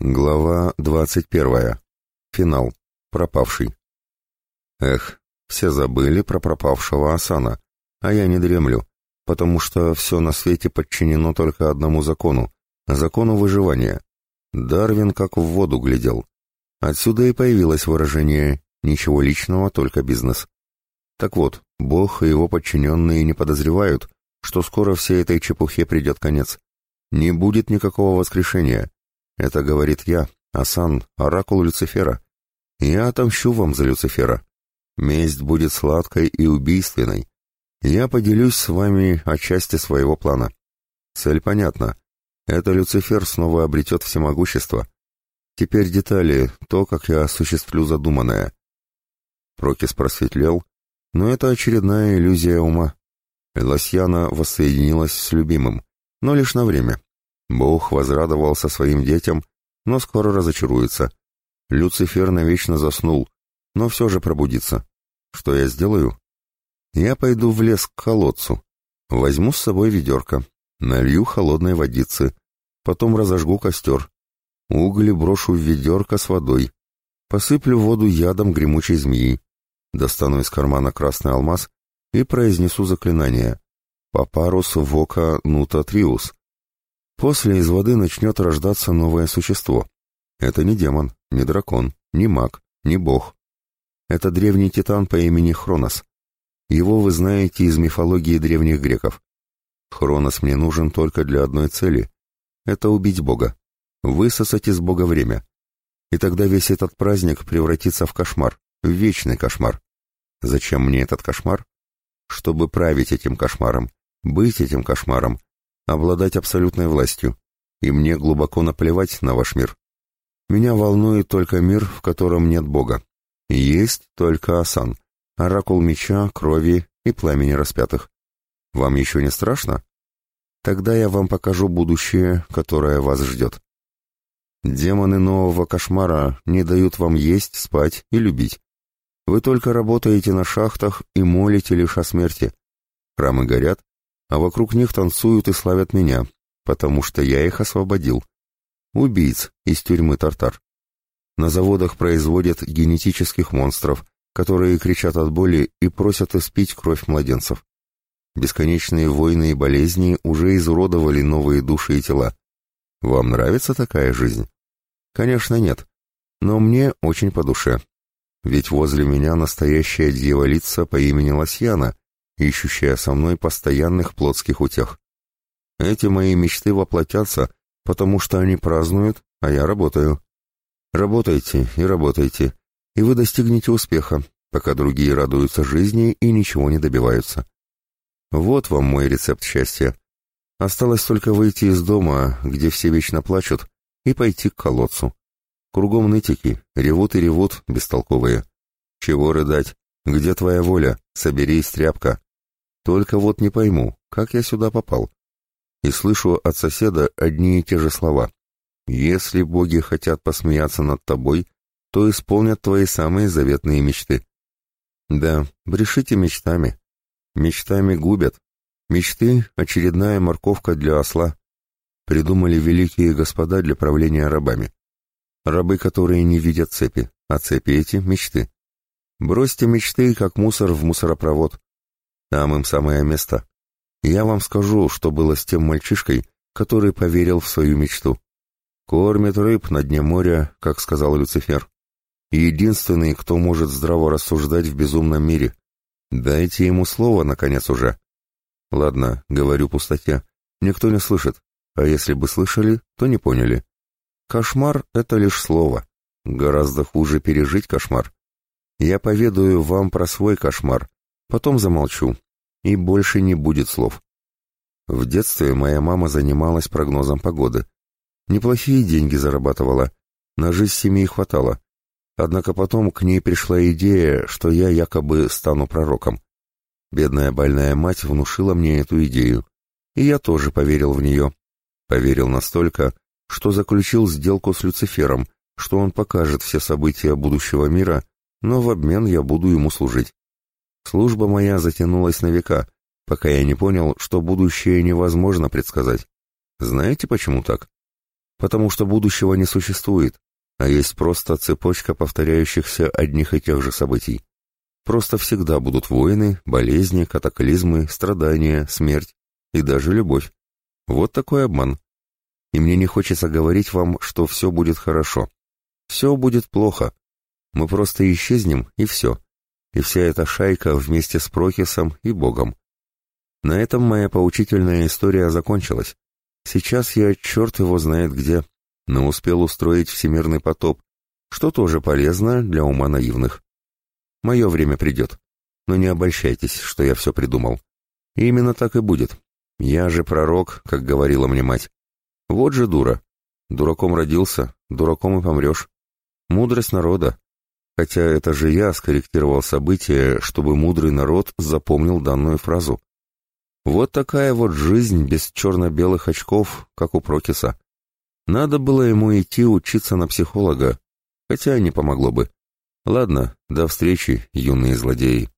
Глава двадцать первая. Финал. Пропавший. Эх, все забыли про пропавшего Асана, а я не дремлю, потому что все на свете подчинено только одному закону — закону выживания. Дарвин как в воду глядел. Отсюда и появилось выражение «ничего личного, только бизнес». Так вот, Бог и его подчиненные не подозревают, что скоро всей этой чепухе придет конец. Не будет никакого воскрешения — это говорит я, Асан, оракул Люцифера. Я отомщу вам за Люцифера. Месть будет сладкой и убийственной. Я поделюсь с вами о части своего плана. Цель понятна. Это Люцифер снова обретет всемогущество. Теперь детали, то, как я осуществлю задуманное. Прокис просветлел, но это очередная иллюзия ума. Лосьяна воссоединилась с любимым, но лишь на время. Бог возрадовался своим детям, но скоро разочаруется. Люцифер навечно заснул, но все же пробудится. Что я сделаю? Я пойду в лес к колодцу. Возьму с собой ведерко, налью холодной водицы, потом разожгу костер. Угли брошу в ведерко с водой. Посыплю воду ядом гремучей змеи. Достану из кармана красный алмаз и произнесу заклинание. Папарус вока нута триус. После из воды начнет рождаться новое существо. Это не демон, не дракон, не маг, не бог. Это древний титан по имени Хронос. Его вы знаете из мифологии древних греков. Хронос мне нужен только для одной цели. Это убить бога. Высосать из бога время. И тогда весь этот праздник превратится в кошмар, в вечный кошмар. Зачем мне этот кошмар? Чтобы править этим кошмаром, быть этим кошмаром, обладать абсолютной властью, и мне глубоко наплевать на ваш мир. Меня волнует только мир, в котором нет Бога. есть только Асан, оракул меча, крови и пламени распятых. Вам еще не страшно? Тогда я вам покажу будущее, которое вас ждет. Демоны нового кошмара не дают вам есть, спать и любить. Вы только работаете на шахтах и молите лишь о смерти. Храмы горят, а вокруг них танцуют и славят меня, потому что я их освободил. Убийц из тюрьмы Тартар. На заводах производят генетических монстров, которые кричат от боли и просят испить кровь младенцев. Бесконечные войны и болезни уже изуродовали новые души и тела. Вам нравится такая жизнь? Конечно, нет. Но мне очень по душе. Ведь возле меня настоящая дьяволица по имени Лосьяна, ищущая со мной постоянных плотских утех. Эти мои мечты воплотятся, потому что они празднуют, а я работаю. Работайте и работайте, и вы достигнете успеха, пока другие радуются жизни и ничего не добиваются. Вот вам мой рецепт счастья. Осталось только выйти из дома, где все вечно плачут, и пойти к колодцу. Кругом нытики, ревут и ревут, бестолковые. Чего рыдать? Где твоя воля? Соберись, тряпка. Только вот не пойму, как я сюда попал. И слышу от соседа одни и те же слова. Если боги хотят посмеяться над тобой, то исполнят твои самые заветные мечты. Да, брешите мечтами. Мечтами губят. Мечты — очередная морковка для осла. Придумали великие господа для правления рабами. Рабы, которые не видят цепи, а цепи эти — мечты. Бросьте мечты, как мусор в мусоропровод. Там им самое место. Я вам скажу, что было с тем мальчишкой, который поверил в свою мечту. Кормит рыб на дне моря, как сказал Люцифер. Единственный, кто может здраво рассуждать в безумном мире. Дайте ему слово, наконец, уже. Ладно, говорю пустоте. Никто не слышит. А если бы слышали, то не поняли. Кошмар — это лишь слово. Гораздо хуже пережить кошмар. Я поведаю вам про свой кошмар, потом замолчу, и больше не будет слов. В детстве моя мама занималась прогнозом погоды. Неплохие деньги зарабатывала, на жизнь семьи хватало. Однако потом к ней пришла идея, что я якобы стану пророком. Бедная больная мать внушила мне эту идею, и я тоже поверил в нее. Поверил настолько, что заключил сделку с Люцифером, что он покажет все события будущего мира, но в обмен я буду ему служить. Служба моя затянулась на века, пока я не понял, что будущее невозможно предсказать. Знаете, почему так? потому что будущего не существует, а есть просто цепочка повторяющихся одних и тех же событий. Просто всегда будут войны, болезни, катаклизмы, страдания, смерть и даже любовь. Вот такой обман. И мне не хочется говорить вам, что все будет хорошо. Все будет плохо. Мы просто исчезнем, и все. И вся эта шайка вместе с Прокисом и Богом. На этом моя поучительная история закончилась. Сейчас я черт его знает где, но успел устроить всемирный потоп, что тоже полезно для ума наивных. Мое время придет. Но не обольщайтесь, что я все придумал. И именно так и будет. Я же пророк, как говорила мне мать. Вот же дура. Дураком родился, дураком и помрешь. Мудрость народа. Хотя это же я скорректировал события, чтобы мудрый народ запомнил данную фразу. Вот такая вот жизнь без черно-белых очков, как у Прокиса. Надо было ему идти учиться на психолога, хотя не помогло бы. Ладно, до встречи, юные злодеи.